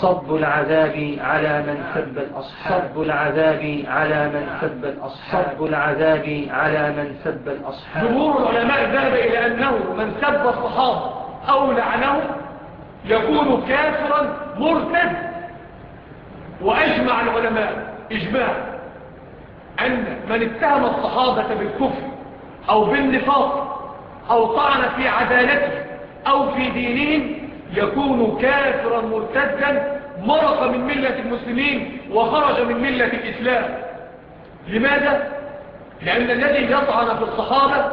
صب العذاب على من سب الأصحاب. العذاب على من سب الأصحاب. العذاب على من سب الأصحاب. جمهور العلماء ذهب إلى أنه من سب الصحابة أو لعنه يكون كافرا مرتد. وأجمع العلماء إجماع أن من اتهم الصحابة بالكفر أو بالنفاق أو طعن في عدالته أو في دينهم يكون كافرا مرتدا مرق من ملة المسلمين وخرج من ملة الإسلام. لماذا؟ لأن الذي يطعن في الصحابة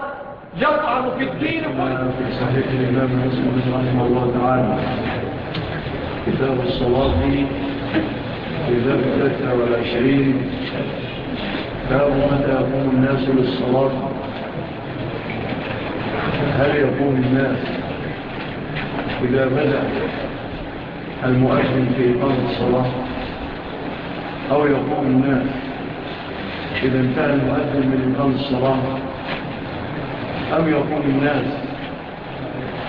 يطعن في الدين في صحيح الإمام رحمه الله تعالى. كتاب الصلاة كتاب الثلاثة والعشرين. باب متى يقوم الناس للصلاة. هل يقوم الناس؟ إذا بدأ المؤذن في إقامة الصلاة؟ أو يقوم الناس إذا انتهى المؤذن من إقامة الصلاة؟ أو يقوم الناس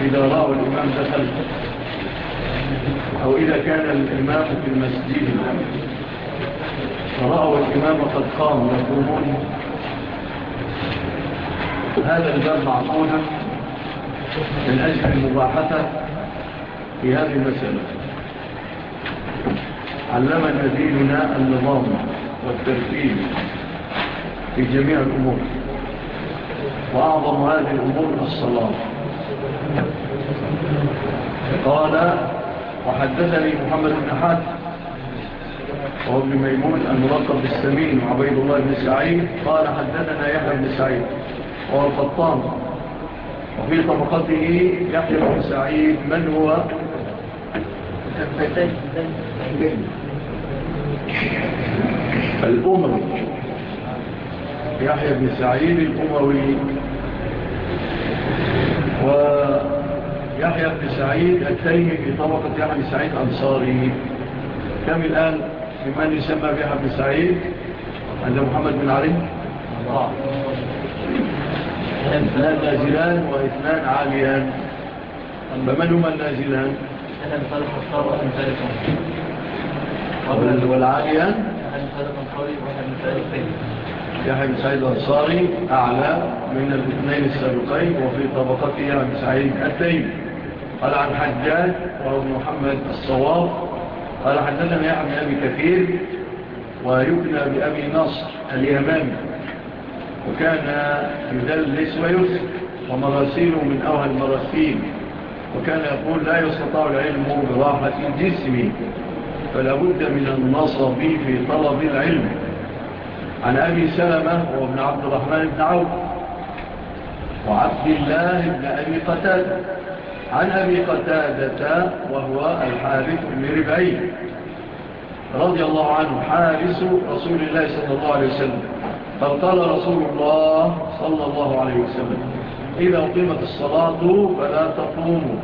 إذا رأوا الإمام دخل؟ أو إذا كان الإمام في المسجد؟ فرأوا الإمام قد قام يقومون هذا الباب معقولا؟ من أجل المباحثة في هذه المسألة علمنا ديننا النظام والترتيب في جميع الأمور. وأعظم هذه الأمور الصلاة. قال وحدثني محمد بن أحد وهو ابن ميمون الملقب بالسمين وعبيد الله بن سعيد. قال حدثنا يحيى بن سعيد وهو القطان وفي طبقته يحيى بن سعيد من هو الأموي. يحيى بن سعيد الأموي. ويحيى بن سعيد التيمي في طبقة يحيى بن سعيد أنصاري كم الآن من يسمى بيحيى بن سعيد؟ عند محمد بن علي. الله ثلاث نازلان وإثنان عاليان. فمن هما النازلان؟ ألم خلق الثروة من ذلك والعالية ألم خلق من ذلك يحيى بن سعيد الأنصاري أعلى من الاثنين السابقين وفي طبقته يحيى بن سعيد التيم قال عن حجاج وابن محمد الصواب. قال حدثنا يحيى بن أبي كثير ويبنى بأبي نصر اليمامي. وكان يدلس ويرسل ومراسيله من أوهى المراسيل. وكان يقول لا يستطاع العلم براحة الجسم فلابد من النصب في طلب العلم. عن أبي سلمة وابن عبد الرحمن بن عوف وعبد الله بن أبي قتادة. عن أبي قتادة وهو الحارث بن ربعي رضي الله عنه حارس رسول الله صلى الله عليه وسلم. فقال رسول الله صلى الله عليه وسلم إذا أقيمت الصلاة فلا تقوموا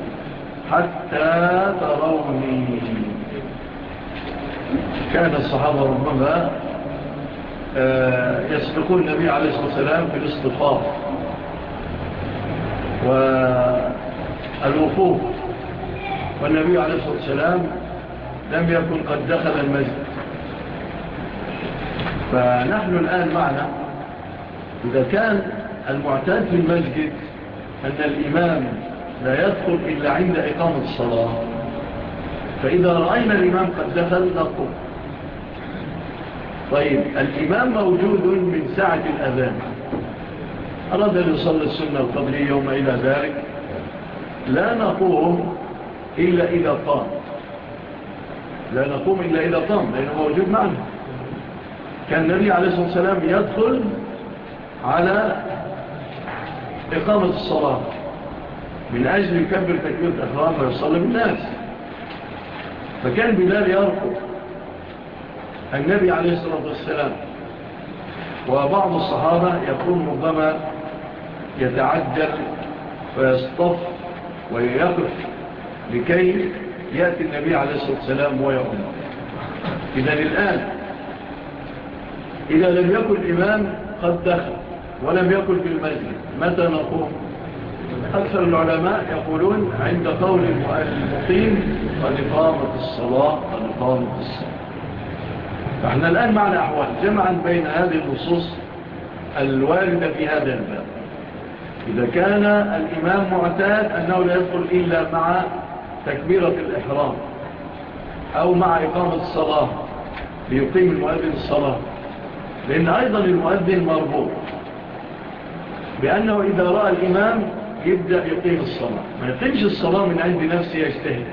حتى تروني. كان الصحابة ربما آه، يسبقون النبي عليه الصلاة والسلام في الاستفاق والوقوف. والنبي عليه الصلاة والسلام لم يكن قد دخل المسجد. فنحن الآن معنا إذا كان المعتاد في المسجد أن الإمام لا يدخل إلا عند إقامة الصلاة. فإذا رأينا الإمام قد دخل نقوم طيب الإمام موجود من ساعة الأذان. أراد أن يصلي السنة القبلية يوم إلى ذلك. لا نقوم إلا إذا قام. لا نقوم إلا إذا قام لأنه موجود معنا. كان النبي عليه الصلاة والسلام يدخل على إقامة الصلاة. من أجل يكبر تكبير الأخرام ويصلي بالناس. فكان بلال يرقب النبي عليه الصلاة والسلام. وبعض الصحابة يكون ربما يتعجل فيصطف ويقف لكي يأتي النبي عليه الصلاة والسلام ويقوم إذن الآن إذا لم يكن الإمام قد دخل. ولم يقل في المسجد متى نقوم أكثر العلماء يقولون عند قول المقيم قد قامت الصلاة قد قامت الصلاة. فإحنا الآن معنا أحوال جمعا بين هذه النصوص الواردة في هذا الباب. إذا كان الإمام معتاد أنه لا يدخل إلا مع تكبيرة الإحرام أو مع إقامة الصلاة ليقيم المؤذن الصلاة. لأن أيضا المؤذن مربوط. بأنه إذا رأى الإمام يبدأ يقيم الصلاة. ما يقيمش الصلاة من عند نفسه يجتهد.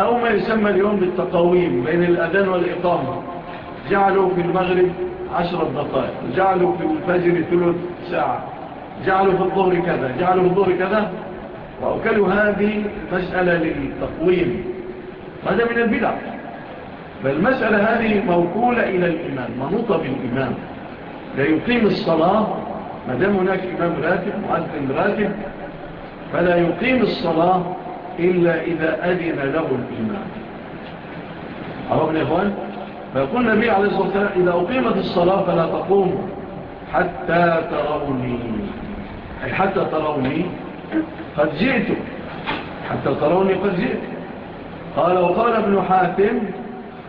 أو ما يسمى اليوم بالتقويم بين الأذان والإقامة. جعلوا في المغرب عشرة دقائق. جعلوا في الفجر ثلث ساعة. جعلوا في الظهر كذا. جعلوا في الظهر كذا. وأكلوا هذه مسألة للتقويم. هذا من البدع. فالمسألة هذه موكولة إلى الإمام. منوطة بالإمام. ليقيم الصلاة ما دام هناك إمام راتب مؤذن راتب فلا يقيم الصلاة إلا إذا أذن له الإمام. عرفنا يا إخوان؟ فيقول النبي عليه الصلاة والسلام إذا أقيمت الصلاة فلا تقوم حتى تروني. أي حتى تروني قد جئت. حتى تروني قد جئت. قال وقال ابن حاتم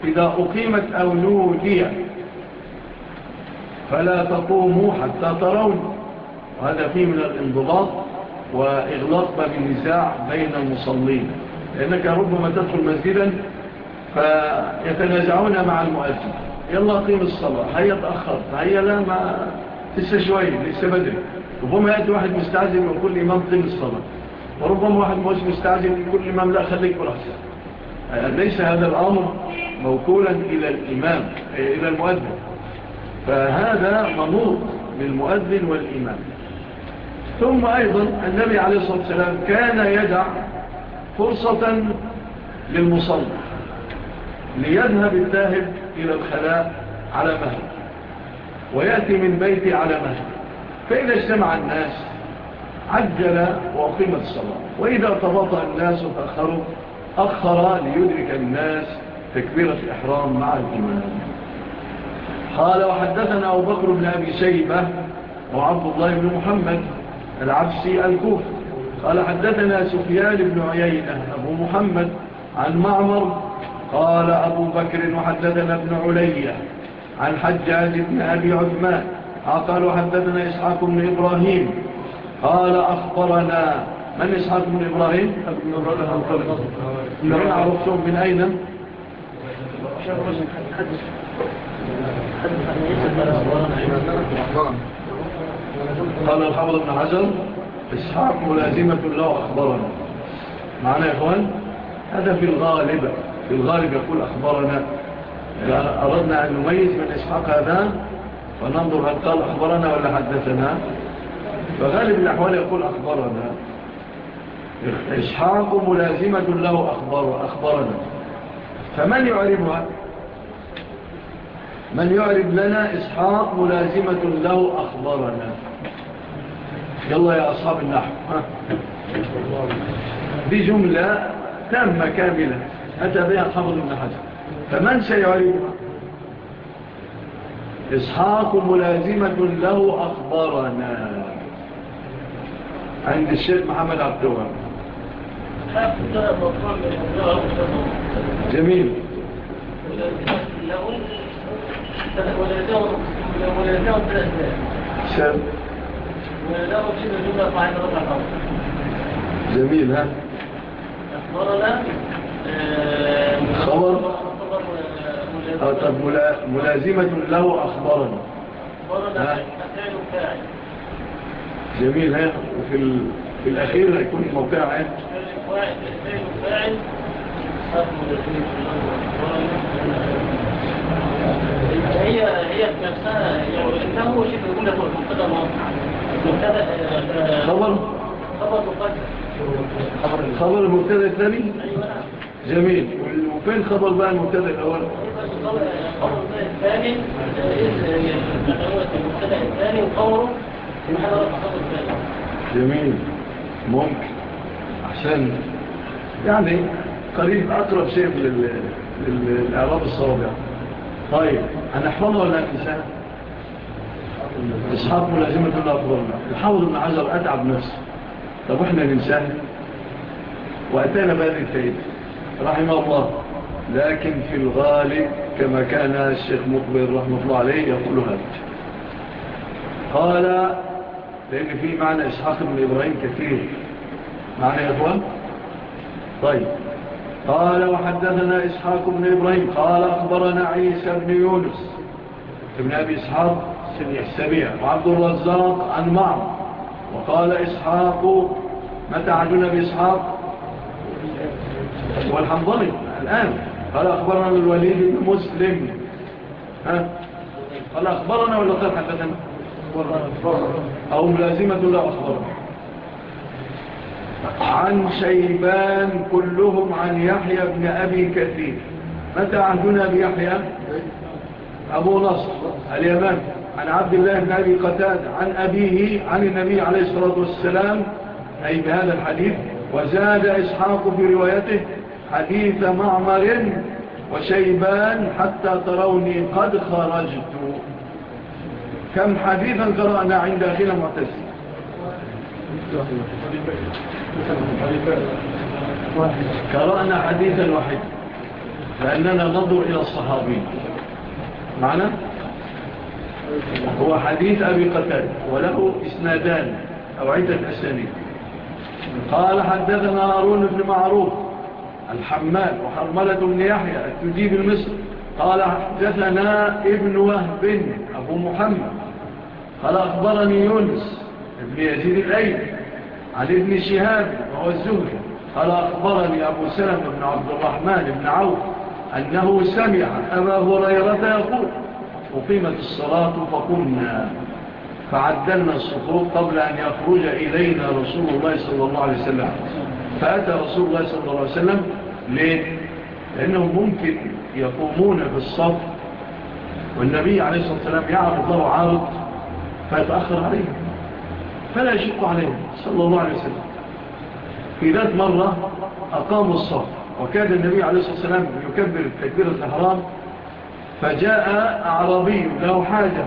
إذا أقيمت أو نودية فلا تقوموا حتى ترون. وهذا فيه من الانضباط وإغلاق باب النزاع بين المصلين. لأنك ربما تدخل مسجدا فيتنازعون مع المؤذن. يلا قيم الصلاة. هيا تأخرت هيا لا ما لسه شوية لسه بدري. ربما يأتي واحد مستعجل من كل إمام قيم الصلاة. وربما واحد مش مستعجل من كل إمام لا خليك برحسة ليس هذا الأمر موكولا إلى الإمام إلى المؤذن. فهذا مضوط للمؤذن والإمام. ثم أيضا النبي عليه الصلاة والسلام كان يدع فرصة للمصلي ليذهب الذاهب إلى الخلاء على مهل ويأتي من بيتي على مهل فإذا اجتمع الناس عجل وأقيمت الصلاة. وإذا تبطأ الناس أخروا أخر ليدرك الناس تكبيرة الإحرام مع الإمام. قال وحدثنا أبو بكر بن أبي شيبة وعبد الله بن محمد العبسي الكوف قال حدثنا سفيان بن عيينة أبو محمد عن معمر. قال أبو بكر وحدثنا ابن علي عن حجاج بن أبي عثمان. قال وحدثنا إسحاق بن إبراهيم. قال أخبرنا من إسحاق بن إبراهيم؟ من أعرفتهم من أين؟ قال الحمد بن عجل إسحاق ملازمة الله أخبرنا. معنا يا أخوان هذا في الغالب في الغالب يقول أخبرنا. إذا أردنا أن نميز من إسحاق هذا فننظر هل قال أخبرنا ولا حدثنا. فغالب الأحوال يقول أخبرنا. إسحاق ملازمة له أخبر أخبرنا. فمن يعرفها؟ من يعرب لنا إسحاق ملازمة له أخبرنا. يلا يا أصحاب النحو دي جملة تامة كاملة أتى بها الحفظ النحو حجر. فمن سيعربها إسحاق ملازمة له أخبرنا. عند الشيخ محمد عبدوها جميل. جميل ها أخبرنا خبر ملازمة له أخبرنا جميل ها وفي ال... في الأخير هيكون موقع عام فاعل هي هي نفسها يعني هو المبتدا المبتدا آه، خبر؟ خبر خبر المبتدا الثاني؟ أيوة، نعم. جميل. وفين خبر بقى المبتدا الأول؟ خبر الثاني. إيه، إيه، إيه، المبتدا الثاني جميل. ممكن. عشان يعني قريب أقرب شيء للإعراب الصواب يعني طيب أنا أحفظه ولا هننساه اصحاب ملازمة الأفضلنا الحافظ أن حجر أتعب نفسه. طب إحنا ننساه وأتانا بقى الفايدة رحمه الله. لكن في الغالب كما كان الشيخ مقبل رحمه الله عليه يقول هذا. قال لأن في معنى إسحاق بن إبراهيم كثير. معنى يا أخوان؟ طيب. قال وحدثنا إسحاق بن إبراهيم قال أخبرنا عيسى بن يونس ابن أبي إسحاق السبيع وعبد الرزاق عن معه وقال إسحاق متى عدنا بإسحاق؟ والحنظلي الآن. قال أخبرنا الوليد بن مسلم. ها؟ قال أخبرنا ولا قال حدثنا. أو ملازمة لا أخبرنا. عن شيبان كلهم عن يحيى بن أبي كثير. متى عهدنا بيحيى؟ أبو نصر اليمن عن عبد الله بن أبي قتاد عن أبيه عن النبي عليه الصلاة والسلام. أي بهذا الحديث. وزاد إسحاق في روايته حديث معمر وشيبان حتى تروني قد خرجت. كم حديثا قرأنا عند أخينا معتزين قرأنا حديثا واحدا لأننا ننظر إلى الصحابين معنا هو حديث أبي قتال وله إسنادان أو عدة أسانين قال حدثنا هارون بن معروف الحمال وحرملة بن يحيى التجيب المصر قال حدثنا ابن وهب أبو محمد. قال أخبرني يونس ابن يزيد الأيد عن ابن شهاب وهو الزهري قال أخبرني أبو سلم بن عبد الرحمن بن عوف أنه سمع أبا هريرة يقول أقيمت الصلاة فقمنا فعدلنا الصفوف قبل أن يخرج إلينا رسول الله صلى الله عليه وسلم فأتى رسول الله صلى الله عليه وسلم ليه؟ لأنه ممكن يقومون بالصف والنبي عليه الصلاة والسلام يعرض له عارض فيتأخر عليهم فلا يشق عليهم صلى الله عليه وسلم. في ذات مرة أقاموا الصف وكاد النبي عليه الصلاة والسلام يكبر تكبير الأهرام فجاء أعرابي له حاجة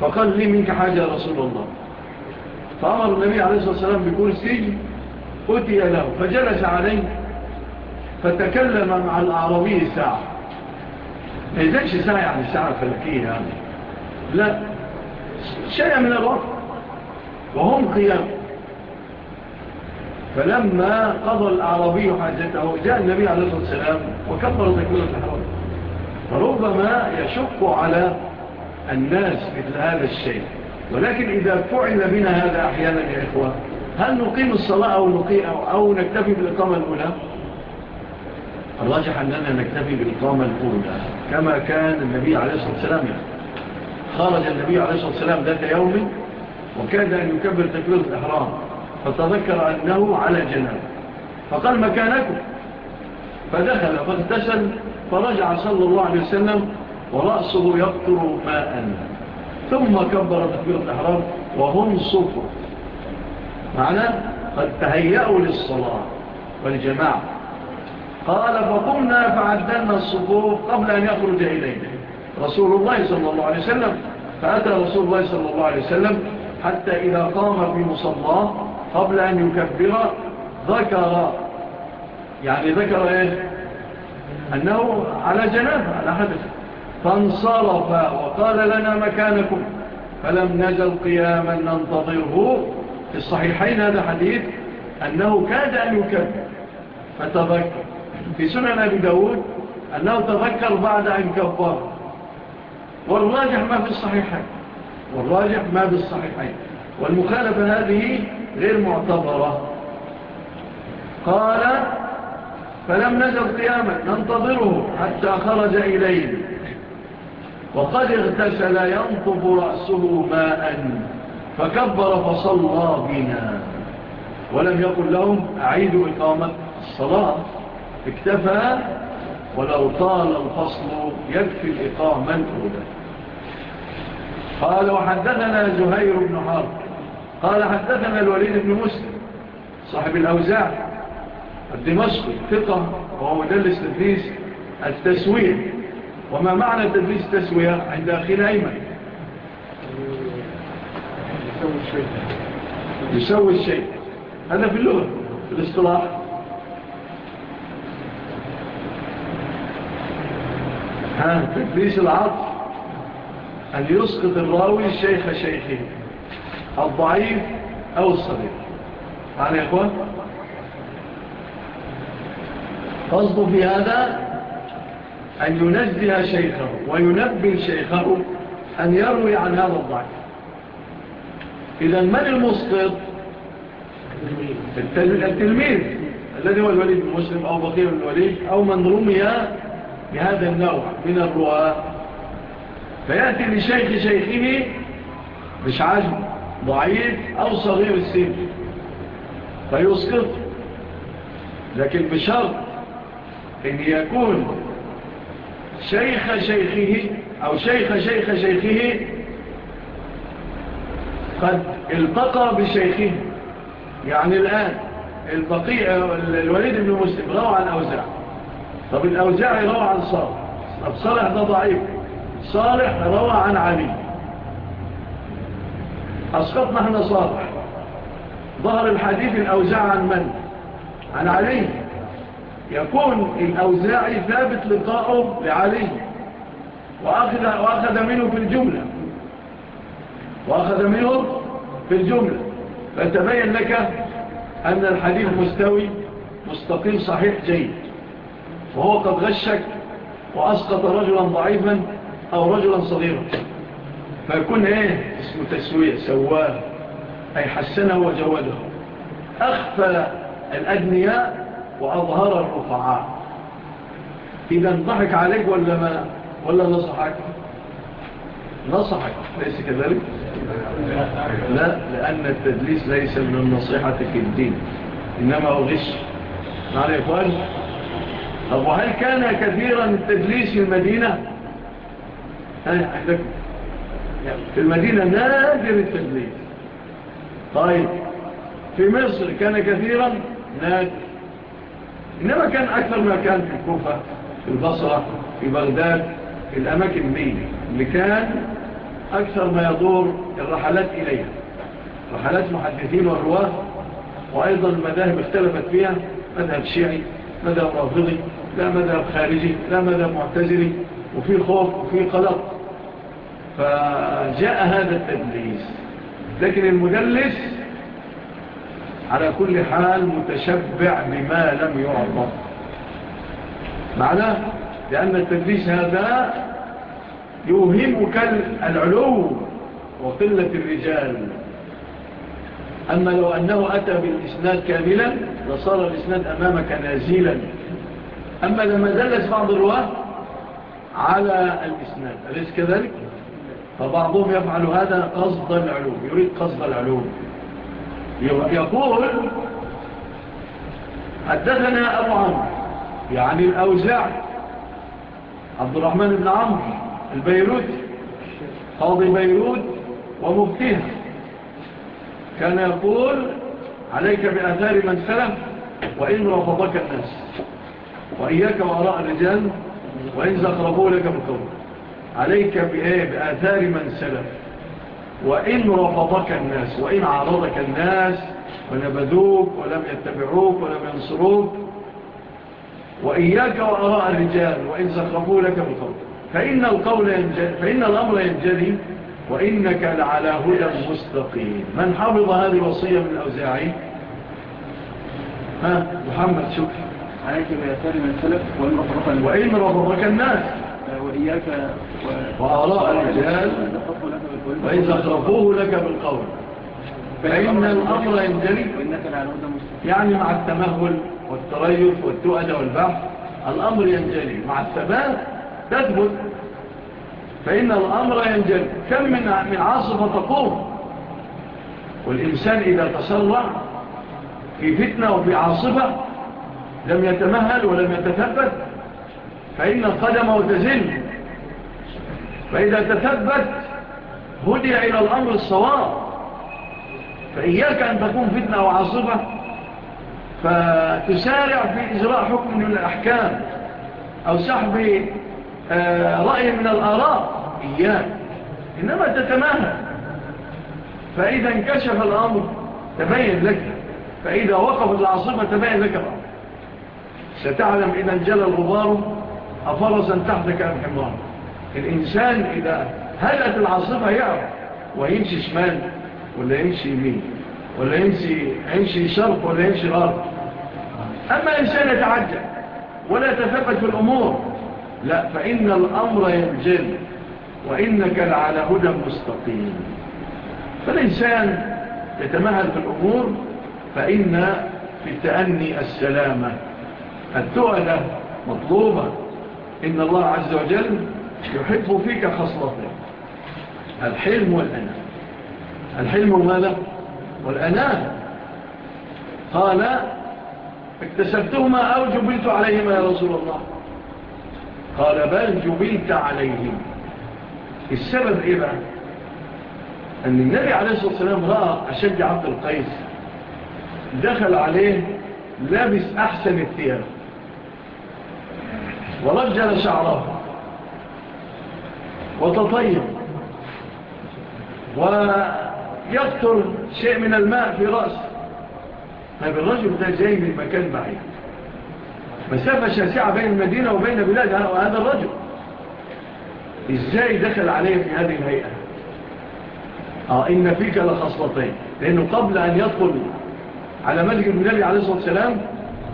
فقال لي منك حاجة يا رسول الله. فأمر النبي عليه الصلاة والسلام بكرسي أتي له فجلس عليه فتكلم مع الأعرابي ساعة. ما يزالش ساعة يعني ساعة فلكية يعني. لا شيء من الوقت. وهم خيار. فلما قضى الأعرابي حاجته جاء النبي عليه الصلاة والسلام وكبر تكبير الحرام فربما يشق على الناس مثل هذا الشيء. ولكن إذا فعل بنا هذا أحيانا يا إخوة هل نقيم الصلاة أو, نقيم أو نكتفي بالإقامة الأولى؟ الراجح أننا نكتفي بالإقامة الأولى كما كان النبي عليه الصلاة والسلام خرج النبي عليه الصلاة والسلام ذات يوم وكاد أن يكبر تكبير الإحرام فتذكر أنه على جناب. فقال مكانكم. فدخل فاغتسل فرجع صلى الله عليه وسلم ورأسه يقطر ماء. ثم كبر تكبير الإحرام وهم صفر. معنى قد تهيأوا للصلاة والجماعة. قال فقمنا فعدلنا الصفوف قبل أن يخرج إلينا. رسول الله صلى الله عليه وسلم فأتى رسول الله صلى الله عليه وسلم حتى إذا قام في مصلاه قبل أن يكبر ذكر يعني ذكر إيه أنه على جناب على حدث. فانصرف وقال لنا مكانكم. فلم نزل قياما ننتظره. في الصحيحين هذا حديث أنه كاد أن يكبر. فتذكر. في سنن أبي داود أنه تذكر بعد أن كبر. والراجح ما في الصحيحين. والراجح ما بالصحيحين والمخالفة هذه غير معتبرة. قال فلم نزل قياما ننتظره حتى خرج إليه. وقد اغتسل ينطب رأسه ماء فكبر فصلى بنا. ولم يقل لهم أعيدوا إقامة الصلاة. اكتفى ولو طال الفصل يكفي الإقامة الأولى. قال وحدثنا زهير بن حار قال حدثنا الوليد بن مسلم صاحب الأوزاع الدمشقي ثقة وهو مدلس تدريس التسوية وما معنى تدريس التسوية عند أخي الأيمن؟ يسوي الشيء يسوي الشيء. هذا في اللغة في الاصطلاح. ها تدريس العطف. أن يسقط الراوي شيخ شيخه الضعيف أو الصغير. معنى يا إخوان؟ قصده في هذا أن ينزه شيخه وينبه شيخه أن يروي عن هذا الضعيف. إذا من المسقط؟ التلميذ. التلميذ. الذي هو الوليد المسلم أو بقية الوليد أو من رمي بهذا النوع من الرؤى فيأتي لشيخ شيخه مش عجم ضعيف أو صغير السن. فيسقط. لكن بشرط أن يكون شيخ شيخه أو شيخ شيخ شيخه قد التقى بشيخه. يعني الآن البقيع الوليد بن مسلم روى عن أوزاع. طب الأوزاع روى عن صالح طب صالح ده ضعيف. صالح روى عن علي. أسقطنا إحنا صالح ظهر الحديث الأوزاع عن من؟ عن علي. يكون الأوزاعي ثابت لقاءه لعلي. وأخذ, وأخذ منه في الجملة. وأخذ منه في الجملة. فتبين لك أن الحديث مستوي مستقيم صحيح جيد. وهو قد غشك وأسقط رجلا ضعيفا أو رجلا صغيرا. فيكون إيه؟ اسمه تسوية سواه أي حسنه وجوده. أخفى الأدنياء وأظهر الرفعاء. إذا ضحك عليك ولا ما؟ ولا نصحك؟ نصحك. ليس كذلك؟ لا لأن التدليس ليس من النصيحة في الدين. إنما هو غش. معنا يا إخوان. طب وهل كان كثيرا التدليس في المدينة؟ في المدينة نادر التبليغ طيب في مصر كان كثيرا نادر. إنما كان أكثر ما كان في الكوفة في البصرة في بغداد في الأماكن دي اللي كان أكثر ما يدور الرحلات إليها. رحلات محدثين والرواة وأيضا المذاهب اختلفت فيها مذهب شيعي مذهب رافضي لا مذهب خارجي لا مذهب معتزلي. وفي خوف وفي قلق فجاء هذا التدليس. لكن المدلس على كل حال متشبع بما لم يعرض. معناه لأن التدليس هذا يوهمك العلو وقلة الرجال. أما لو أنه أتى بالإسناد كاملا لصار الإسناد أمامك نازلا. أما لما دلس بعض الرواة على الإسناد. أليس كذلك؟ فبعضهم يفعل هذا قصد العلوم يريد قصد العلوم. يقول حدثنا أبو عمر يعني الأوزاع عبد الرحمن بن عمر البيروت قاضي بيروت ومبتها كان يقول عليك بأثار من سلم وإن رفضك الناس وإياك وراء الرجال وإن أقربوه لك بالقول. عليك بإيه؟ بآثار من سلف. وإن رفضك الناس وإن عارضك الناس ونبذوك ولم يتبعوك ولم ينصروك. وإياك وأراء الرجال وإن زخرفوا لك بالقول. فإن, القول فإن الأمر ينجلي وإنك لعلى هدى مستقيم. من حفظ هذه الوصية من الأوزاعي ها محمد شكرا. عليك بيسار من السلف والمفرقة وإن مفرقة الناس. آه، وإياك وآراء الرجال. وإن زخرفوه لك بالقول. فإن الأمر ينجلي يعني مع التمهل والتريف والتؤد والبحث الأمر ينجلي مع الثبات تثبت. فإن الأمر ينجلي كم من من عاصفة تقوم. والإنسان إذا تسرع في فتنة وفي عاصفة لم يتمهل ولم يتثبت فإن قدمه تزل فإذا تثبت هدي إلى الأمر الصواب. فإياك أن تكون فتنة وعصبة فتسارع في إجراء حكم من الأحكام أو سحب آه، رأي من الآراء. إياك. إنما تتماهل فإذا انكشف الأمر تبين لك. فإذا وقف العصبة تبين لك الأمر. ستعلم إذا انجل الغبار أفرسا تحتك أم حمار الإنسان إذا هلت العاصفة يعرف ويمشي شمال ولا يمشي يمين ولا يمشي, يمشي شرق ولا يمشي غرب. أما إنسان يتعجل ولا يتثبت في الأمور لا فإن الأمر ينجل وإنك لعلى هدى مستقيم. فالإنسان يتمهل في الأمور فإن في التأني السلامة. التؤلة مطلوبة. إن الله عز وجل يحب فيك خصلتين الحلم والأناء. الحلم ماذا؟ والأناء. قال اكتسبتهما أو جبلت عليهما يا رسول الله. قال بل جبلت عليهم. السبب إيه بقى؟ أن النبي عليه الصلاة والسلام رأى أشجع عبد القيس. دخل عليه لابس أحسن الثياب. ورجل شعره. وتطيب. ويقتل شيء من الماء في رأسه. طيب الرجل ده جاي من مكان بعيد. مسافة شاسعة بين المدينة وبين بلاد هذا الرجل. إزاي دخل عليه في هذه الهيئة؟ آه إن فيك لخصلتين. لأنه قبل أن يدخل على ملك النبي عليه الصلاة والسلام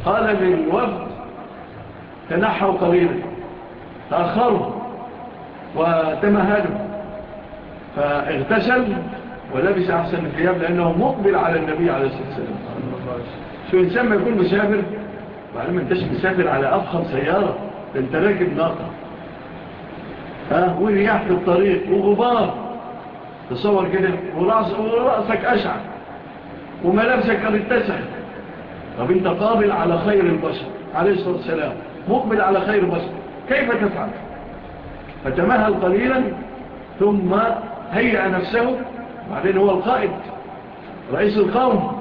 قال للوفد تنحوا قليلا تأخروا وتمهلوا فاغتسل ولبس أحسن الثياب لأنه مقبل على النبي عليه الصلاة والسلام. شو إنسان ما يكون مسافر وعلم أنتش مسافر على أفخر سيارة أنت راكب ناقة. ها؟ ورياح في الطريق وغبار. تصور كده ورأس ورأسك أشعى وملابسك قد اتسع طب أنت قابل على خير البشر عليه الصلاة والسلام. مقبل على خير بشر كيف تفعل؟ فتمهل قليلا ثم هيئ نفسه. بعدين هو القائد رئيس القوم.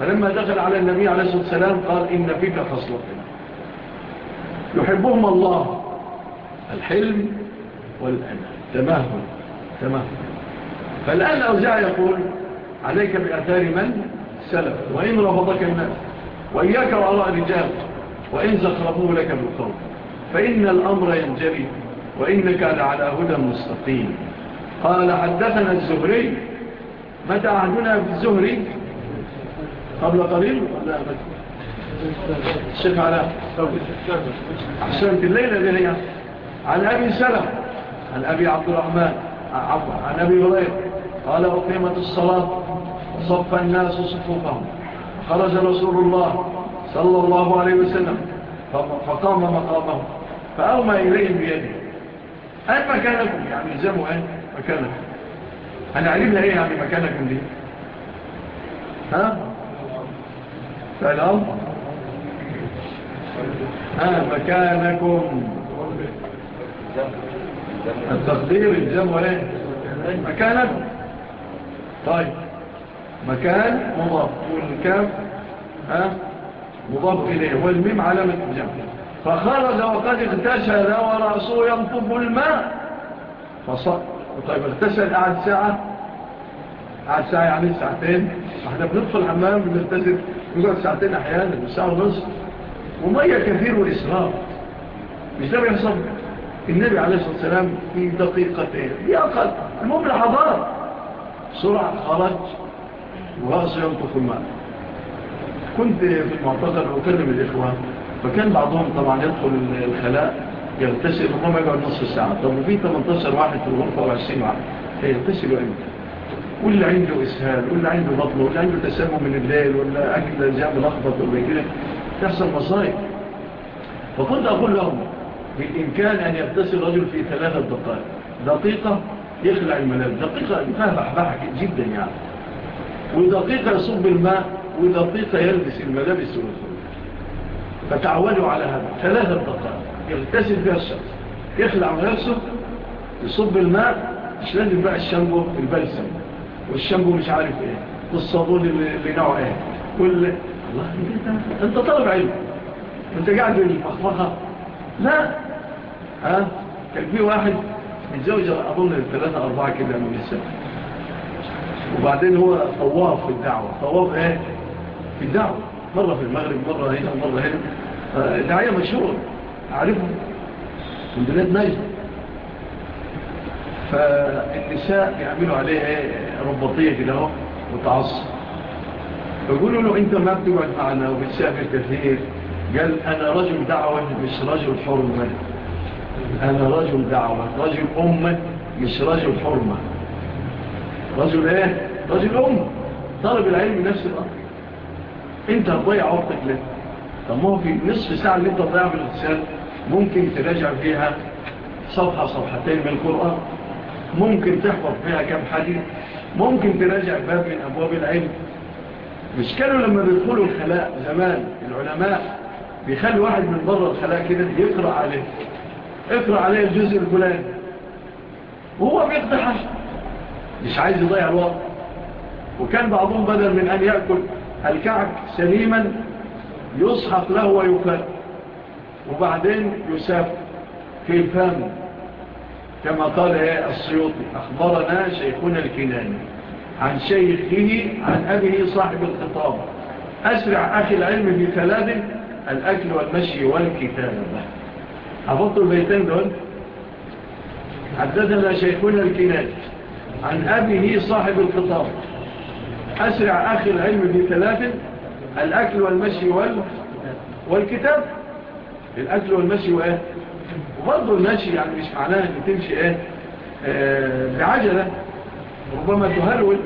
فلما دخل على النبي عليه الصلاة والسلام قال إن فيك خصلة يحبهم الله. الحلم والأنى تمهل تمهل فالآن أوزع يقول عليك بأثار من؟ سلف. وإن رفضك الناس. وإياك وعلى الرجال وإن زخرفوه لك بالقول فإن الأمر ينجري وإنك لعلى هدى مستقيم. قال حدثنا الزهري متى عهدنا في الزهري؟ قبل قليل؟ لا الشيخ علاء أحسنت الليلة بنية عن أبي سلم عن أبي عبد الرحمن عن أبي غريب قال وقيمة الصلاة صف الناس صفوفهم. خرج رسول الله صلى الله عليه وسلم فقام مقامه فأرمى إليهم بيده أين مكانكم يعني إزاموا أين مكانكم هنعلمنا إيه يعني مكانكم دي ها فالأرض ها مكانكم التقدير إزاموا أين مكانكم طيب مكان مضاف والكاف ها مضاف إليه والميم علامة جمع فخرج وقد اغتسل ورأسه ينطب الماء فصق طيب اغتسل قعد ساعة قعد ساعة يعني ساعتين. إحنا بندخل الحمام بنغتسل نقعد ساعتين أحيانا ساعة ونصف ومية كثير وإسراف مش ده بيحصل؟ النبي عليه الصلاة والسلام في دقيقتين. بأقل المهم لحظات. سرعة خرج ورأسه ينطف الماء. كنت في المعتزل أكلم الإخوان فكان بعضهم طبعا يدخل الخلاء يغتسل ربما يقعد نص ساعة. طب وفي 18 واحد في الغرفة و20 واحد هيغتسلوا إمتى؟ واللي عنده إسهال واللي عنده بطل واللي عنده تسمم من الليل ولا أكل جاب لخبط ولا كده تحصل مصائب فكنت أقول لهم بالإمكان أن يغتسل رجل في ثلاثة دقائق. دقيقة يخلع الملابس دقيقة فيها بحبحة جدا يعني. ودقيقة يصب الماء ودقيقة يلبس الملابس والخروج. فتعودوا على هذا. ثلاثة دقائق يغتسل بها الشخص يخلع من نفسه يصب الماء. مش لازم بقى الشامبو البلسم. والشامبو مش عارف إيه. والصابون اللي نوعه إيه كل الله أنت طالب علم. أنت قاعد بالفخفخه لا. ها؟ كان في واحد متزوج أظن ثلاثة أربعة كده من السنة وبعدين هو طواف في الدعوة. طواف إيه؟ في الدعوة مرة في المغرب مرة هنا مرة هنا. آه، دعية مشهورة أعرفهم من بلاد نجد فالنساء يعملوا عليها إيه؟ ربطية كده وتعصب فقولوا له أنت ما بتقعد معنا وبتسافر كثير. قال أنا رجل دعوة مش رجل حرمة. أنا رجل دعوة رجل أمة مش رجل حرمة. رجل إيه؟ رجل أمة طالب العلم نفس الأمر. انت هتضيع وقتك ليه؟ طب ما هو في نصف ساعة اللي انت تضيعها في الاغتسال ممكن تراجع فيها صفحة صفحتين من القرآن ممكن تحفظ فيها كم حديث ممكن تراجع باب من أبواب العلم. مش كانوا لما بيدخلوا الخلاء زمان العلماء بيخلي واحد من بره الخلاء كده يقرأ عليه اقرأ عليه الجزء الفلاني. وهو بيقضي حاجة مش عايز يضيع الوقت. وكان بعضهم بدل من أن يأكل الكعب سليما يصحف له ويفل وبعدين يساف في الفم كما قال السيوطي أخبرنا شيخنا الكناني عن شيخه عن أبه صاحب الخطاب أسرع أخي العلم في ثلاثة الأكل والمشي والكتابة. حفظت البيتين دول؟ حدثنا شيخنا الكناني عن أبه صاحب الخطاب أسرع أخي العلم بثلاث الأكل والمشي وال... والكتاب. الأكل والمشي وإيه؟ وبرضه المشي يعني مش معناها أن تمشي إيه؟ آه، بعجلة. ربما تهرول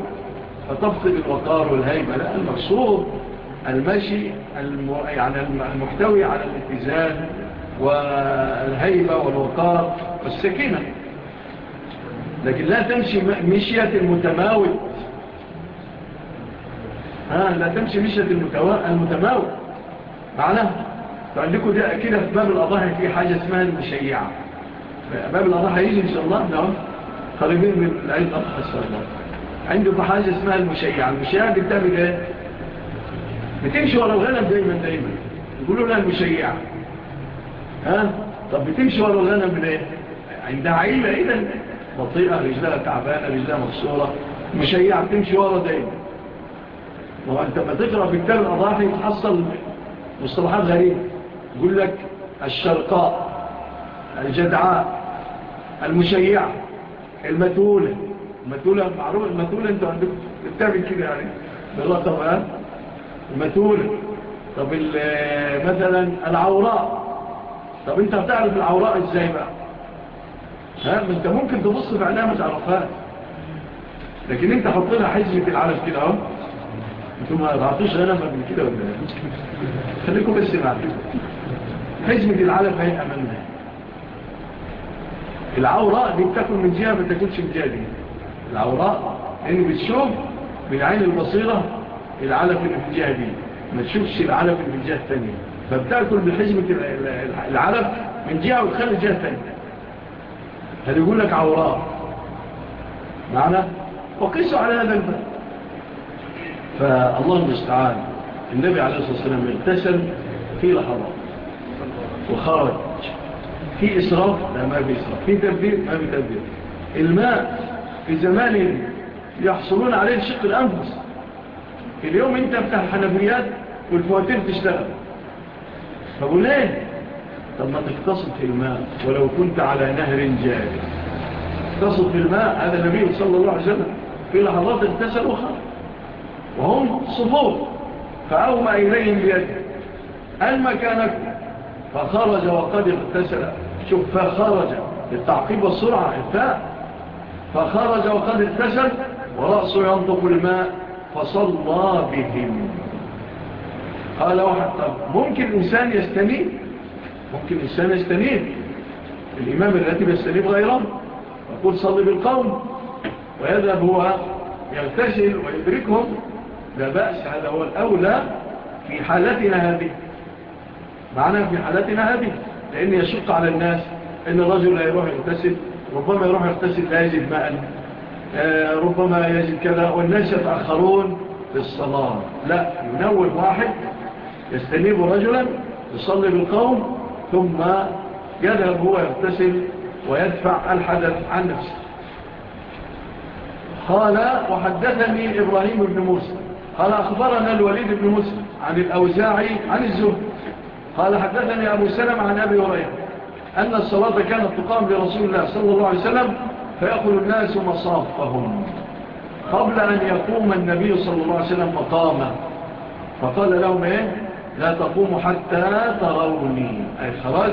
فتبطئ الوقار والهيبة لا المقصود المشي الم... يعني المحتوي على الاتزان والهيبة والوقار والسكينة. لكن لا تمشي مشية المتماول ها لا تمشي مشية المتماوت. معناها فعندكم ده كده في باب الأضاحي في حاجة اسمها المشيعة. باب الأضاحي يجي إن شاء الله. نعم. قريبين من العيد الأضحى إن شاء الله. حاجة اسمها المشيعة. المشيعة دي بتعمل إيه؟ بتمشي ورا الغنم دايما دايما. يقولوا لها المشيعة. ها؟ طب بتمشي ورا الغنم من إيه؟ عندها عيلة. إذا بطيئة رجلها تعبانة رجلها مكسورة مشيعة بتمشي ورا دايما. هو أنت ما تقرأ في بالكلام الأضاحي تحصل مصطلحات غريبة. يقول لك الشرقاء الجدعاء المشيعة المتولة. المتولة معروفة المتولة أنت عندك بتعمل كده يعني. بالله طبعا. المتولة. طب مثلا العوراء. طب أنت بتعرف العوراء إزاي بقى؟ ها؟ ما أنت ممكن تبص في عينها ما لكن أنت حط لها حزمة العرف كده أهو. ثم العطيش غنمها قبل كده ولا خليكم بس معانا حزمة العلف هي أمامنا العوراء دي بتاكل من جهة ما تاكلش من جهة دي العوراء اللي بتشوف من عين البصيرة العلف اللي في الجهة دي ما تشوفش العلف اللي في الجهة الثانية فبتاكل بحزمة العلف من جهة وتخلي الجهة الثانية هل يقول لك عوراء معنا وقسوا على هذا البلد فالله المستعان النبي عليه الصلاة والسلام ابتسم في لحظات وخرج. في إسراف؟ لا ما في إسراف. في تنبير ما في تنبير الماء في زمان يحصلون عليه الشق الأنفس. اليوم انت بتاع حنبيات والفواتير تشتغل. فقول إيه؟ طب ما تقتصد في الماء ولو كنت على نهر جاري. تقتصد في الماء؟ هذا النبي صلى الله عليه وسلم في لحظات اغتسل وخرج. وهم صفور فأومى إليهم بيده. المكانكم فخرج وقد اغتسل. شوف فخرج. للتعقيب والسرعة خفاء. فخرج وقد اغتسل. ورأسه ينطق الماء. فصلى بهم. قال واحد طب ممكن إنسان يستنيب؟ ممكن إنسان يستنيب. الإمام الذي يستنيب غيره يقول صلي بالقوم. ويذهب هو يغتسل ويدركهم. لا بأس هذا هو الأولى في حالتنا هذه. معنا في حالتنا هذه لأن يشق على الناس أن الرجل لا يروح يغتسل ربما يروح يغتسل لا يجد ماء آه، ربما يجد كذا والناس يتأخرون في الصلاة لا ينوّل واحد يستنيب رجلا يصلي بالقوم ثم يذهب هو يغتسل ويدفع الحدث عن نفسه. قال وحدثني إبراهيم بن موسى. قال أخبرنا الوليد بن مسلم عن الأوزاعي عن الزهد قال حدثني أبو سلم عن أبي هريرة أن الصلاة كانت تقام لرسول الله صلى الله عليه وسلم فيقول الناس مصافهم قبل أن يقوم النبي صلى الله عليه وسلم مقامه. فقال لهم إيه؟ لا تقوموا حتى تروني. أي خرج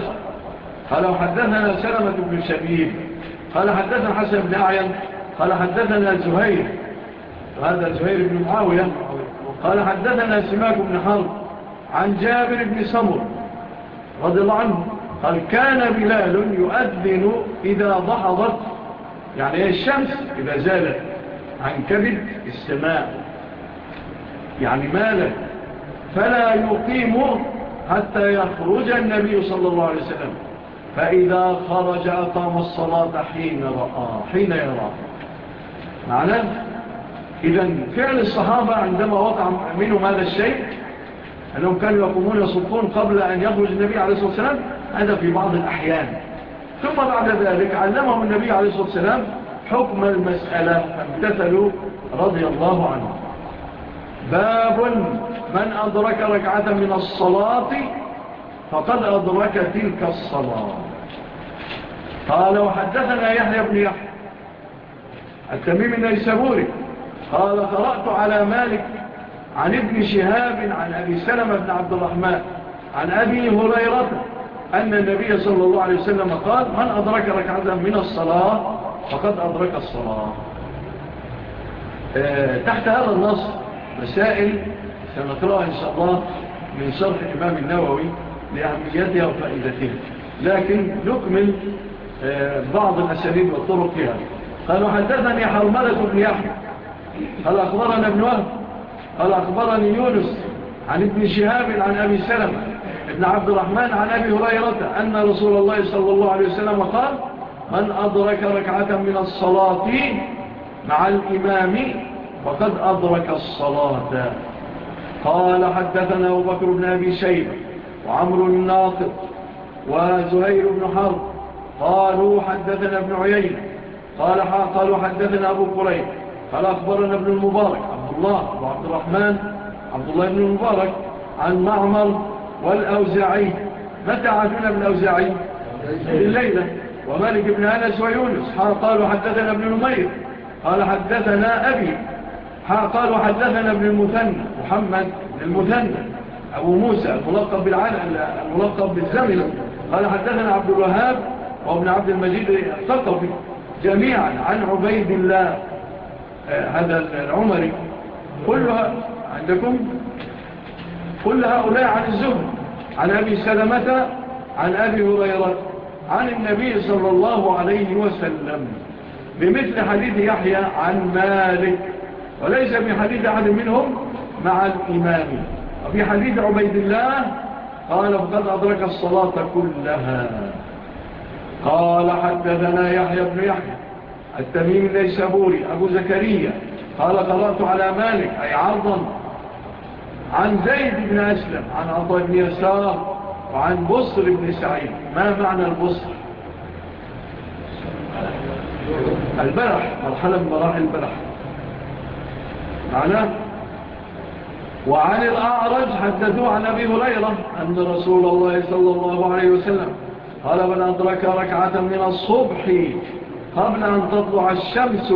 قال حدثنا سلمة بن شبيب. قال حدثنا حسن بن أعين. قال حدثنا زهير. هذا زهير بن معاوية. قال حدثنا سماك بن حرب عن جابر بن سمر رضي الله عنه قال كان بلال يؤذن إذا ضحضت يعني إيه الشمس؟ إذا زالت عن كبد السماء. يعني مالا فلا يقيم حتى يخرج النبي صلى الله عليه وسلم. فإذا خرج أقام الصلاة حين رأى حين يرى. معناه إذا فعل الصحابة عندما وقع منهم هذا الشيء أنهم كانوا يقومون يصفون قبل أن يخرج النبي عليه الصلاة والسلام هذا في بعض الأحيان. ثم بعد ذلك علمهم النبي عليه الصلاة والسلام حكم المسألة فامتثلوا رضي الله عنه. باب من أدرك ركعة من الصلاة فقد أدرك تلك الصلاة. قال وحدثنا يحيى بن يحيى التميم النيسابوري قال قرأت على مالك عن ابن شهاب عن أبي سلمة بن عبد الرحمن عن أبي هريرة أن النبي صلى الله عليه وسلم قال من أدرك ركعة من الصلاة فقد أدرك الصلاة. آه، تحت هذا النص مسائل سنقرأها إن شاء الله من شرح الإمام النووي لأهميتها وفائدتها. لكن نكمل آه، بعض الأساليب والطرق فيها. قالوا حدثني حرملة بن يحيى هل أخبرنا ابن وهب. هل أخبرني يونس عن ابن شهاب عن أبي سلم ابن عبد الرحمن عن أبي هريرة أن رسول الله صلى الله عليه وسلم قال من أدرك ركعة من الصلاة مع الإمام وقد أدرك الصلاة. قال حدثنا أبو بكر بن أبي شيبة وعمر الناقض وزهير بن حرب. قالوا حدثنا ابن عيين قال قالوا حدثنا أبو قريب. قال أخبرنا ابن المبارك عبد الله وعبد الرحمن عبد الله بن المبارك عن معمر والأوزعي متى عادونا ابن الأوزعي الليلة. ومالك بن أنس ويونس. قالوا حدثنا ابن نمير. قال حدثنا أبي. قالوا حدثنا ابن المثنى. محمد ابن المثنى. أبو موسى الملقب, بالعالم الملقب بالزمن. قال حدثنا عبد الوهاب وابن عبد المجيد الثقفي جميعا عن عبيد الله. هذا العمري كلها عندكم؟ كل هؤلاء عن الزهر عن أبي سلمة عن أبي هريرة عن النبي صلى الله عليه وسلم بمثل حديث يحيى عن مالك وليس بحديث أحد منهم مع الإمام. وفي حديث عبيد الله قال فقد أدرك الصلاة كلها. قال حدثنا يحيى بن يحيى. التميم النيسابوري أبو زكريا قال قرأت على مالك أي عرضا. عن زيد بن أسلم عن عطاء بن يسار وعن بصر بن سعيد. ما معنى البصر؟ البرح مرحلة من مراحل البرح معنى وعن الأعرج حدثوا عن أبي هريرة أن رسول الله صلى الله عليه وسلم قال من أدرك ركعة من الصبح قبل أن تطلع الشمس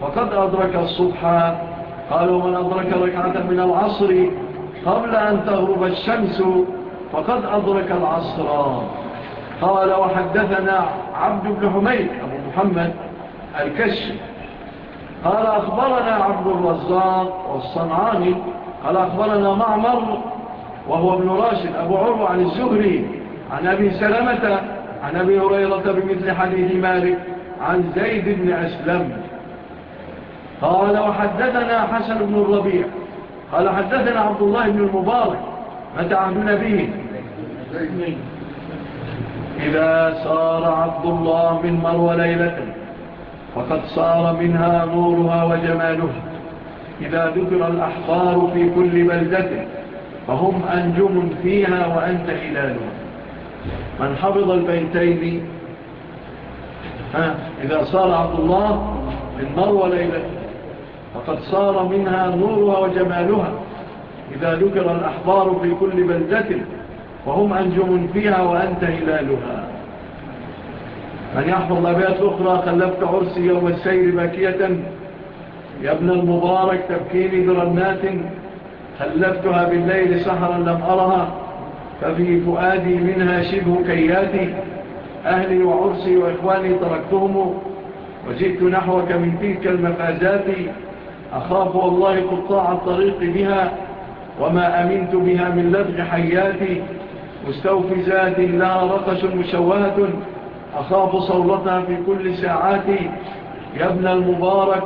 فقد أدرك الصبحة قالوا ومن أدرك ركعة من العصر قبل أن تغرب الشمس فقد أدرك العصر. قال وحدثنا عبد بن حميد أبو محمد الكش قال أخبرنا عبد الرزاق والصنعاني. قال أخبرنا معمر وهو ابن راشد أبو عروة عن الزهري عن أبي سلمة عن أبي هريرة بمثل حديث مالك. عن زيد بن أسلم. قال وحدثنا حسن بن الربيع. قال حدثنا عبد الله بن المبارك. متى عهدنا به؟ إذا صار عبد الله من مروى ليلة فقد صار منها نورها وجمالها إذا ذكر الأحفار في كل بلدة فهم أنجم فيها وأنت حلالها من حفظ البيتين إذا صار عبد الله من مروى ليلة فقد صار منها نورها وجمالها. إذا ذكر الأحبار في كل بلدة وهم أنجم فيها وأنت هلالها. من يحفظ أبيات أخرى خلفت عرسي يوم السير باكية. يا ابن المبارك تبكيني برنات خلفتها بالليل سحرا لم أرها ففي فؤادي منها شبه كياتي. أهلي وعرسي وإخواني تركتهم وجئت نحوك من تلك المفازات أخاف والله قطاع الطريق بها وما أمنت بها من لدغ حياتي. مستوفزات لا رقص مشوهة أخاف صورتها في كل ساعاتي يا ابن المبارك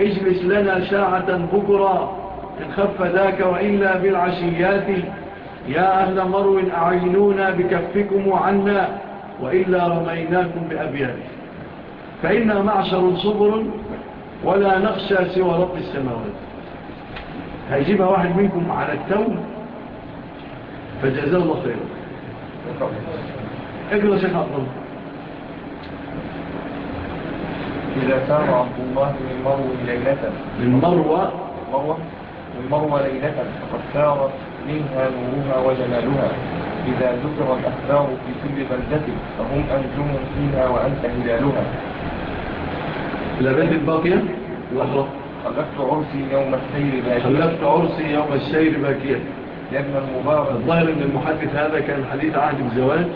اجلس لنا ساعة بكرة إن خف ذاك وإلا بالعشيات. يا أهل مرو أعينونا بكفكم عنا. وإلا رميناكم بأبيات فإنا معشر صبر ولا نخشى سوى رب السماوات. هيجيبها واحد منكم على التوم فجزاه الله خير اقرأ شيخ أفضل إذا سار عبد الله من مروة ليلة. من مروة. من مروة ليلة. فقد سارت منها نورها وجمالها إذا ذكر الأخبار في كل بلدة فهم أنتم فيها وأنت هلالها. الأبد الباقية لحظة. خلفت عرسي يوم السير باكية خلفت عرسي يوم السير باكية يا ابن المبارك الظاهر أن المحدث هذا كان حديث عهد الزواج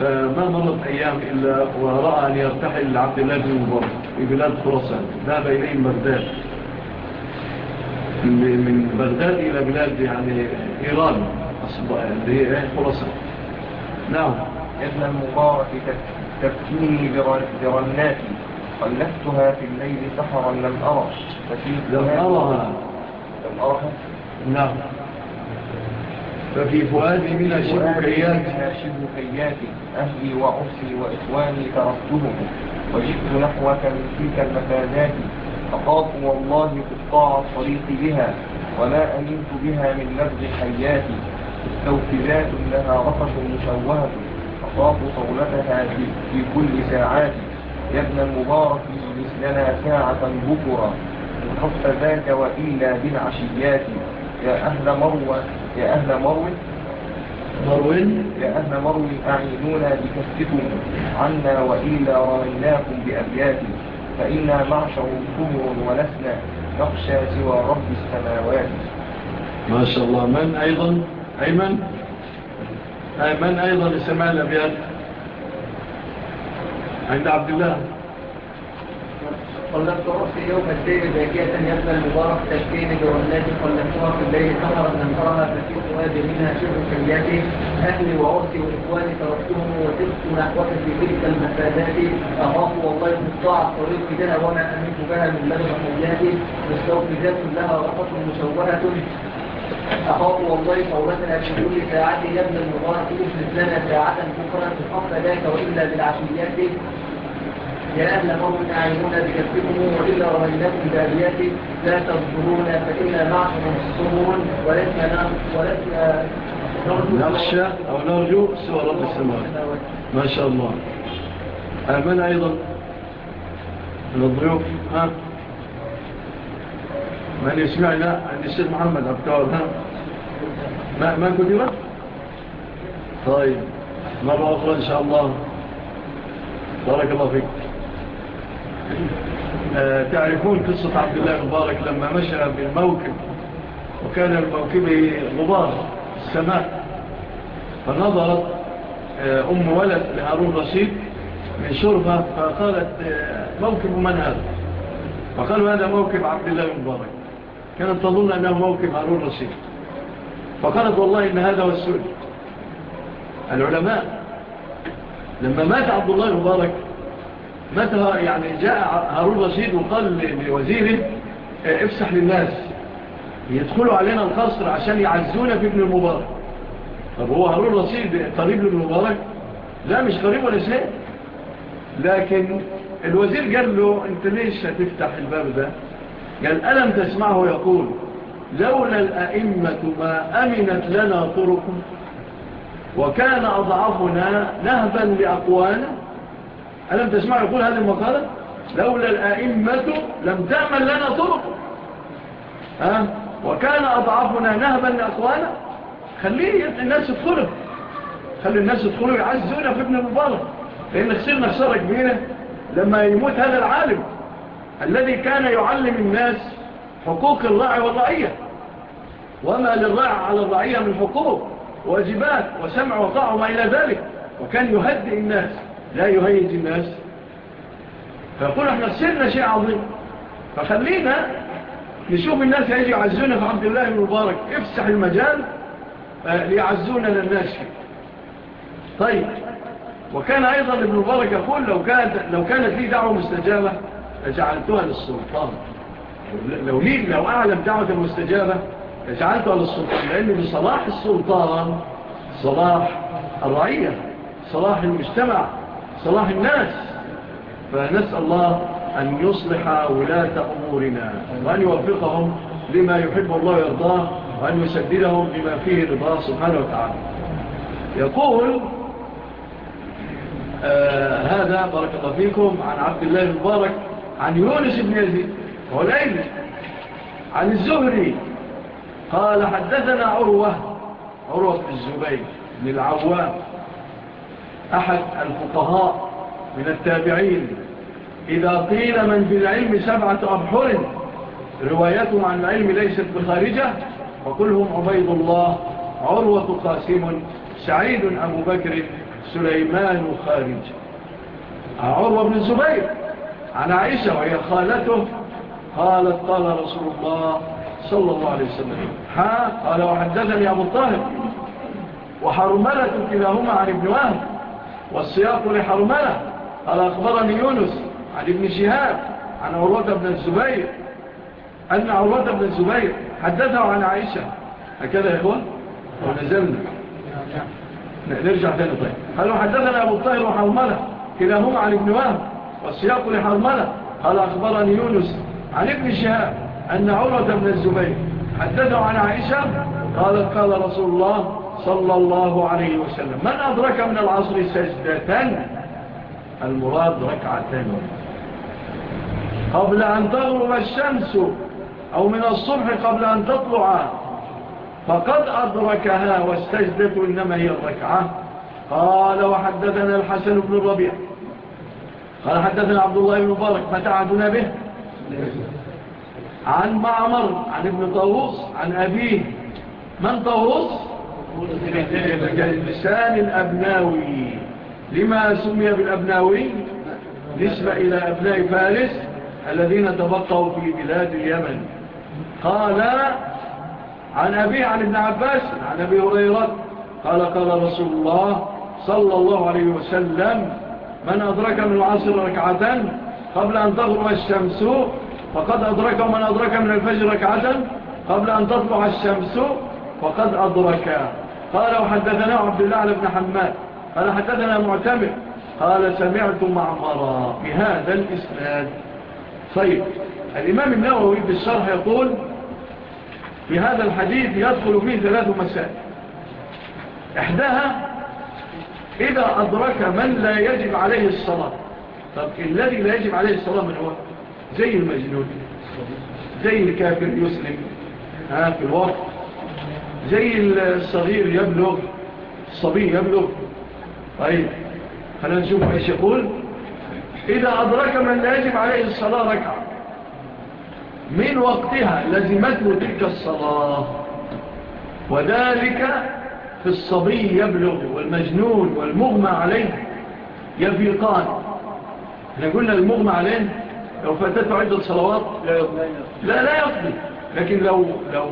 فما مرت أيام إلا ورأى أن يرتحل لعبد الله بن مبارك في بلاد خرسان ذهب إليه مرداد من بغداد إلى بلاد يعني إيران خلاصة. نعم. ابن المبارك تبكيني برناتي قلبتها في الليل سحرا لم أرى لم أرها. لم أرها. نعم. ففي فؤادي من الشبكيات. شبكيات أهلي وعسي وإخواني تركتهم. وجدت نحوك من تلك المفادات أخاف والله قطاع الطريق بها وما أمنت بها من نبض حياتي مستوفزات لها رفض مشوهة أخاف طولتها في كل ساعات. يا ابن المبارك اجلس لنا ساعة بكرة وحفت ذاك وإلا بالعشيات. يا أهل مروة يا أهل مروة؟ مروين أهل مروي أعينونا بكفتكم عنا وإلا رميناكم بأبياتي فإنا معشر كبر ولسنا نخشى سوى رب السماوات. ما شاء الله من أيضا؟ أيمن من؟ أيضا؟ لسماء الأبيات. عند عبد الله. قلبت رأسي يوم السير باكية يبنى المبارك تشكين جوالات قلبتها في الليل سهرا ننكرها ففي وادي منها شر سيئاتي أهلي وعرسي وإخواني تركتهم وسبت نحوك في تلك المفادات أخاف والله مستطاع الطريق بها وما أملك بها من لدى حياتي مستوفزات لها رقص مشوهة. أخاف والله قولتنا في كل ساعة يبنى المبارك. أفلت لنا ساعة أخرى في ذاك وإلا بالعشيات. يا أهل قوم تعينون بكفكم وإلا رمينات بآليات لا تصبرون فإلا معكم الصمون ولسنا نخشى أو نرجو سوى رب السماء ما شاء الله. من أيضا من الضيوف؟ ها؟ من يسمعنا؟ عن السيد محمد أبكار ها؟ ما, ما كتبت طيب. مرة أخرى إن شاء الله. بارك الله فيك. آه، تعرفون قصة عبد الله المبارك لما مشى بالموكب وكان الموكب غبار السماء. فنظرت آه، أم ولد لهارون رصيد من شرفة فقالت آه، موكب من هذا؟ فقالوا هذا موكب عبد الله المبارك. كانت تظن أنه موكب هارون رصيد فقالت والله إن هذا هو والسؤال العلماء لما مات عبد الله المبارك متى يعني جاء هارون رشيد وقال لوزيره آه، افسح للناس. يدخلوا علينا القصر عشان يعزونا في ابن المبارك. طب هو هارون رشيد قريب لابن المبارك؟ لا مش قريب ولا شيء. لكن الوزير قال له أنت ليش هتفتح الباب ده؟ قال ألم تسمعه يقول لولا الأئمة ما أمنت لنا طرق وكان أضعفنا نهبا لأقوانا ألم تسمع يقول هذه المقالة؟ لولا الآئمة لم تعمل لنا طرق. ها؟ وكان أضعافنا نهبا لأخوانا. خليه الناس يدخلوا. خلي الناس يدخلوا يعزونا في ابن المبارك. لأن خسرنا خسارة كبيرة لما يموت هذا العالم الذي كان يعلم الناس حقوق الرعي والرعية. وما للرعي على الرعية من حقوق واجبات وسمع وطاعة وما إلى ذلك. وكان يهدئ الناس. لا يهيج الناس. فيقول إحنا سرنا شيء عظيم. فخلينا نشوف الناس هيجي يعزونا. في عبد الله المبارك افسح المجال آه، ليعزونا للناس طيب وكان أيضا ابن مبارك يقول لو كانت, لو كانت لي دعوة مستجابة لجعلتها للسلطان. لو, لي لو أعلم دعوة مستجابة لجعلتها للسلطان لأنه بصلاح السلطان صلاح الرعية صلاح المجتمع. صلاح الناس. فنسأل الله أن يصلح ولاة أمورنا وأن يوفقهم لما يحب الله ويرضاه وأن يسددهم بما فيه رضاه سبحانه وتعالى. يقول آه، هذا بارك الله فيكم عن عبد الله المبارك عن يونس بن يزيد وليل عن الزهري. قال حدثنا عروة عروة الزبير بن العوام. أحد الفقهاء من التابعين. إذا قيل من في العلم سبعة أبحر روايته عن العلم ليست بخارجة وكلهم عبيد الله عروة قاسم سعيد أبو بكر سليمان خارج. عروة بن الزبير عن عائشة وهي خالته قالت قال رسول الله صلى الله عليه وسلم ها؟ قال وحدثني أبو الطاهر. وحرملة كلاهما عن ابن وهب. والسياق لحرملة. قال أخبرني يونس عن ابن شهاب عن عروة بن الزبير أن عروة بن الزبير حدثه عن عائشة. هكذا يا إخوان ونزلنا نرجع تاني. طيب. قالوا حدثنا أبو الطاهر وحرملة كلاهما عن ابن وهم والسياق لحرملة. قال أخبرني يونس عن ابن شهاب أن عروة بن الزبير حدثه عن عائشة. قالت قال رسول الله صلى الله عليه وسلم من أدرك من العصر سجدة المراد ركعتان قبل أن تغرب الشمس أو من الصبح قبل أن تطلع فقد أدركها والسجدة إنما هي الركعة قال وحدثنا الحسن بن الربيع قال حدثنا عبد الله بن مبارك فتعدنا به عن معمر عن ابن طاووس عن أبيه من طاووس؟ لسان الأبناوي. لما سمي بالأبناوي؟ نسبة إلى أبناء فارس الذين تبقوا في بلاد اليمن. قال عن أبي عن ابن عباس عن أبي هريرة قال قال رسول الله صلى الله عليه وسلم من أدرك من العصر ركعة قبل أن تغرب الشمس فقد أدرك من أدرك من الفجر ركعة قبل أن تطلع الشمس فقد أدرك. قال وحدثنا عبد الله بن حماد قال حدثنا معتمر قال سمعت معمرا بهذا الإسناد. طيب الإمام النووي بالشرح يقول في هذا الحديث يدخل فيه ثلاث مسائل. إحداها إذا أدرك من لا يجب عليه الصلاة. طب الذي لا يجب عليه الصلاة من هو؟ زي المجنون زي الكافر يسلم ها في الوقت. زي الصغير يبلغ الصبي يبلغ. طيب خلينا نشوف إيش يقول. إذا أدرك من لا يجب عليه الصلاة ركعة من وقتها لزمته تلك الصلاة. وذلك في الصبي يبلغ والمجنون والمغمى عليه يفيقان. إحنا قلنا المغمى عليه لو فاتته عدة صلوات لا يقضي لا لا يقضي. لكن لو, لو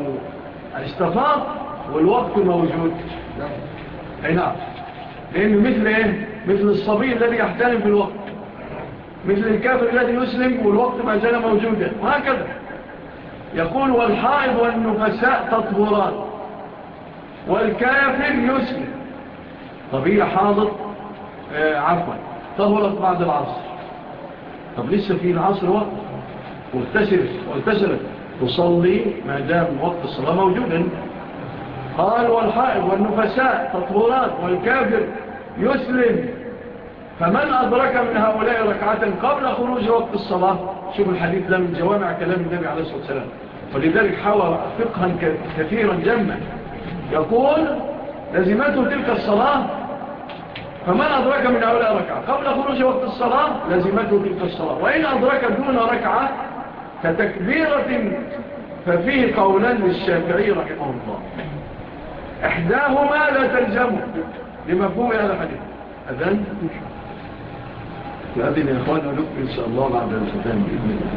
استفاق والوقت موجود. أي نعم. لأنه مثل إيه؟ مثل الصبي الذي يحترم بالوقت مثل الكافر الذي يسلم والوقت ما زال موجودا. وهكذا. يقول والحائض والنفساء تطهران. والكافر يسلم. طبيعة حاضر. آه، عفوا. طهرت بعد العصر. طب لسه في العصر وقت؟ واغتسلت. تصلي ما دام وقت الصلاة موجودا. قال والحائب والنفساء تطهرات والكافر يسلم. فمن أدرك من هؤلاء ركعة قبل خروج وقت الصلاة؟ شوف الحديث ده من جوامع كلام النبي عليه الصلاة والسلام. ولذلك حاول فقها كثيرا جمع يقول لزمته تلك الصلاة فمن أدرك من هؤلاء ركعة؟ قبل خروج وقت الصلاة لزمته تلك الصلاة. وإن أدرك دون ركعة كتكبيرة ففيه قولان للشافعي رحمه الله. إحداهما لا تلجمه لمفهوم هذا الحديث. أذن وأذن يا إخوان ونكمل إن شاء الله بعد الختام بإذن الله.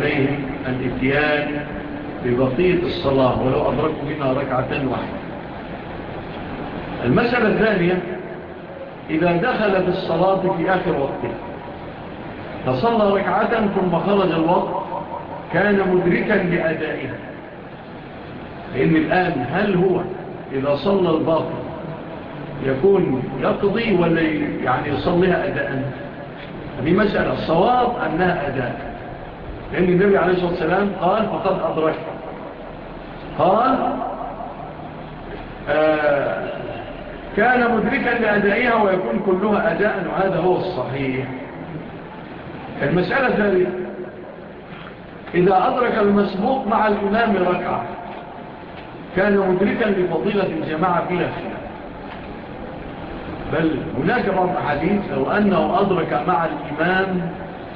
عليه الاتيان ببقية الصلاة ولو أدركوا منها ركعة واحدة. المسألة الثانية إذا دخل في الصلاة في آخر وقته فصلى ركعة ثم خرج الوقت كان مدركا لأدائها لأن الآن هل هو إذا صلى الباطل يكون يقضي ولا يعني يصليها أداء؟ هذه مسألة. الصواب أنها أداء. لأن النبي عليه الصلاة والسلام قال فقد أدركت. قال آه، كان مدركا لأدائها ويكون كلها أداء وهذا هو الصحيح. المسألة ذلك إذا أدرك المسبوق مع الإمام ركعة كان مدركا لفضيلة الجماعة بلا خلاف. بل هناك بعض حديث لو أنه أدرك مع الإمام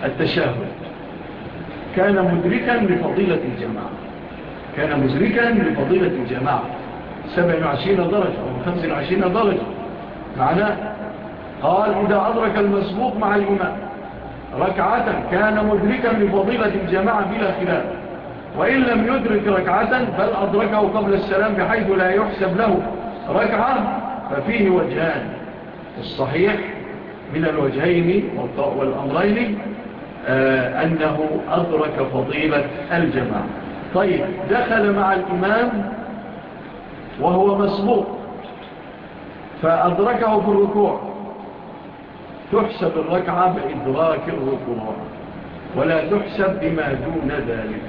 التشاهد كان مدركا لفضيلة الجماعة. كان مدركا لفضيلة الجماعة. 27 درجة أو 25 درجة. معناه قال إذا أدرك المسبوق مع الإمام. ركعة كان مدركا لفضيلة الجماعة بلا خلاف. وإن لم يدرك ركعة بل أدركه قبل السلام بحيث لا يحسب له ركعة ففيه وجهان. الصحيح من الوجهين والأمرين آه، أنه أدرك فضيلة الجماعة. طيب دخل مع الإمام وهو مسبوق فأدركه في الركوع. تحسب الركعة بإدراك الركوع ولا تحسب بما دون ذلك.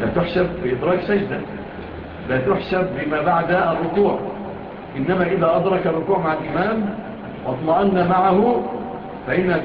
لا تحسب بإدراك سجدة لا تحسب بما بعد الركوع. إنما إذا أدرك الركوع مع الإمام واطمأن معه فإنها